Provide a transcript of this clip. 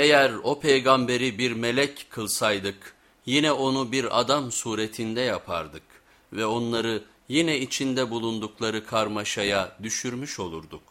Eğer o peygamberi bir melek kılsaydık yine onu bir adam suretinde yapardık ve onları yine içinde bulundukları karmaşaya düşürmüş olurduk.